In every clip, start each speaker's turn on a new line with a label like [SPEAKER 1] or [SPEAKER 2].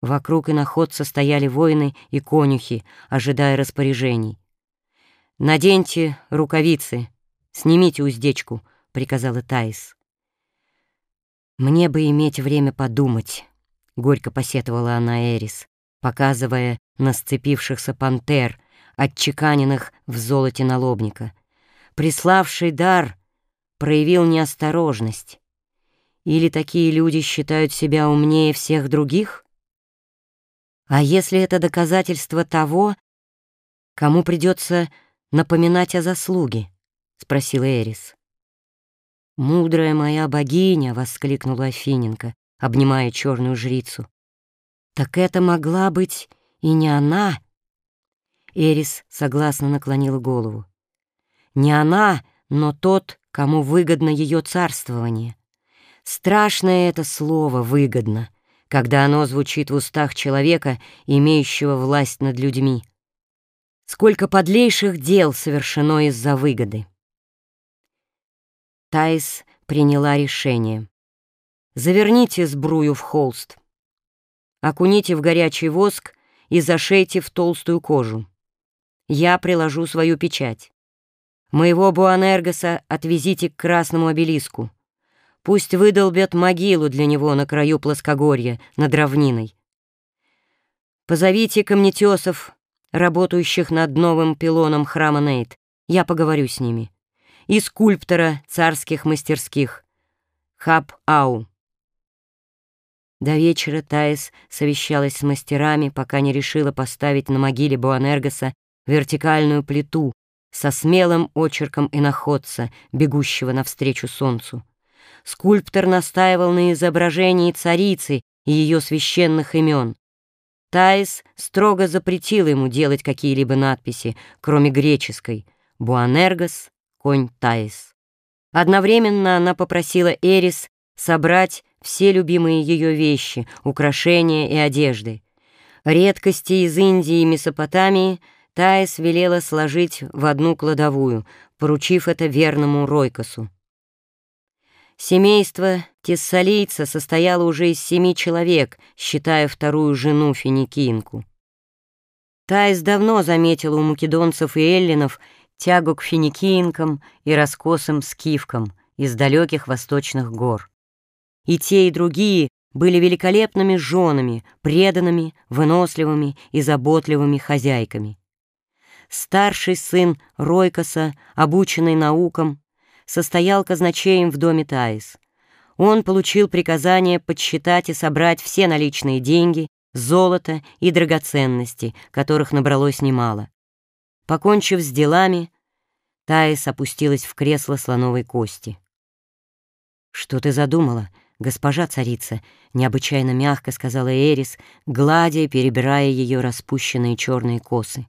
[SPEAKER 1] Вокруг иноходца стояли воины и конюхи, ожидая распоряжений. «Наденьте рукавицы, снимите уздечку», — приказала Таис. «Мне бы иметь время подумать», — горько посетовала она Эрис, показывая на сцепившихся пантер, отчеканенных в золоте налобника. Приславший дар проявил неосторожность. Или такие люди считают себя умнее всех других? А если это доказательство того, кому придется напоминать о заслуге? — спросила Эрис. «Мудрая моя богиня!» — воскликнула Афиненко, обнимая черную жрицу. «Так это могла быть и не она!» Эрис согласно наклонила голову. «Не она, но тот, кому выгодно ее царствование. Страшное это слово «выгодно», когда оно звучит в устах человека, имеющего власть над людьми. Сколько подлейших дел совершено из-за выгоды. Тайс приняла решение. Заверните сбрую в холст. Окуните в горячий воск и зашейте в толстую кожу. Я приложу свою печать. Моего Буанергоса отвезите к красному обелиску. Пусть выдолбят могилу для него на краю плоскогорья, над равниной. Позовите камнетесов, работающих над новым пилоном храма Нейт. Я поговорю с ними и скульптора царских мастерских Хаб-Ау. До вечера Таис совещалась с мастерами, пока не решила поставить на могиле Буанергоса вертикальную плиту со смелым очерком иноходца, бегущего навстречу солнцу. Скульптор настаивал на изображении царицы и ее священных имен. Таис строго запретила ему делать какие-либо надписи, кроме греческой «Буанергос конь Таис. Одновременно она попросила Эрис собрать все любимые ее вещи, украшения и одежды. Редкости из Индии и Месопотамии Таис велела сложить в одну кладовую, поручив это верному Ройкосу. Семейство тессалийца состояло уже из семи человек, считая вторую жену финикинку. Таис давно заметила у македонцев и эллинов тягу к финикиинкам и раскосым скифкам из далеких восточных гор. И те, и другие были великолепными женами, преданными, выносливыми и заботливыми хозяйками. Старший сын Ройкоса, обученный наукам, состоял казначеем в доме Таис. Он получил приказание подсчитать и собрать все наличные деньги, золото и драгоценности, которых набралось немало. Покончив с делами, Таис опустилась в кресло слоновой кости. «Что ты задумала, госпожа царица?» — необычайно мягко сказала Эрис, гладя и перебирая ее распущенные черные косы.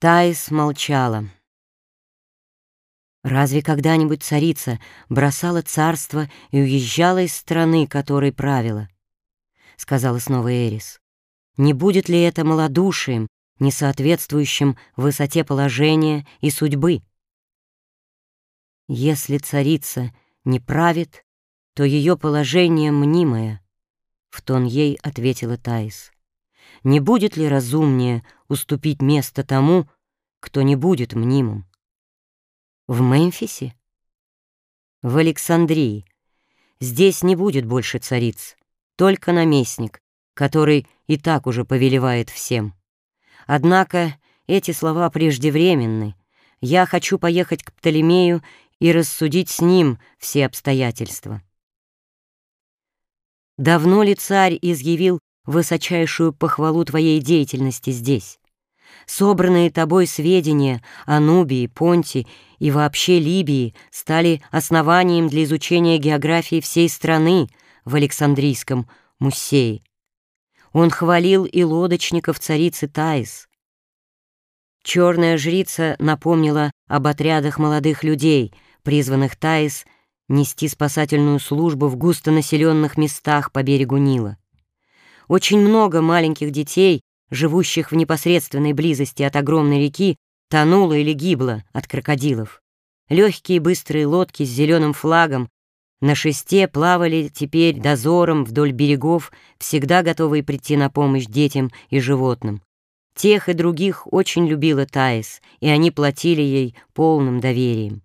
[SPEAKER 1] Таис молчала. Разве когда-нибудь царица бросала царство и уезжала из страны, которой правила? Сказала снова Эрис. Не будет ли это малодушием не соответствующим высоте положения и судьбы. Если царица не правит, то ее положение мнимое, — в тон ей ответила Таис. Не будет ли разумнее уступить место тому, кто не будет мнимым? В Мемфисе? В Александрии. Здесь не будет больше цариц, только наместник, который и так уже повелевает всем. Однако эти слова преждевременны. Я хочу поехать к Птолемею и рассудить с ним все обстоятельства. Давно ли царь изъявил высочайшую похвалу твоей деятельности здесь? Собранные тобой сведения о Нубии, Понте и вообще Либии стали основанием для изучения географии всей страны в Александрийском музее. Он хвалил и лодочников царицы Таис. Черная жрица напомнила об отрядах молодых людей, призванных Таис нести спасательную службу в густонаселенных местах по берегу Нила. Очень много маленьких детей, живущих в непосредственной близости от огромной реки, тонуло или гибло от крокодилов. Легкие быстрые лодки с зеленым флагом На шесте плавали теперь дозором вдоль берегов, всегда готовые прийти на помощь детям и животным. Тех и других очень любила Таис, и они платили ей полным доверием.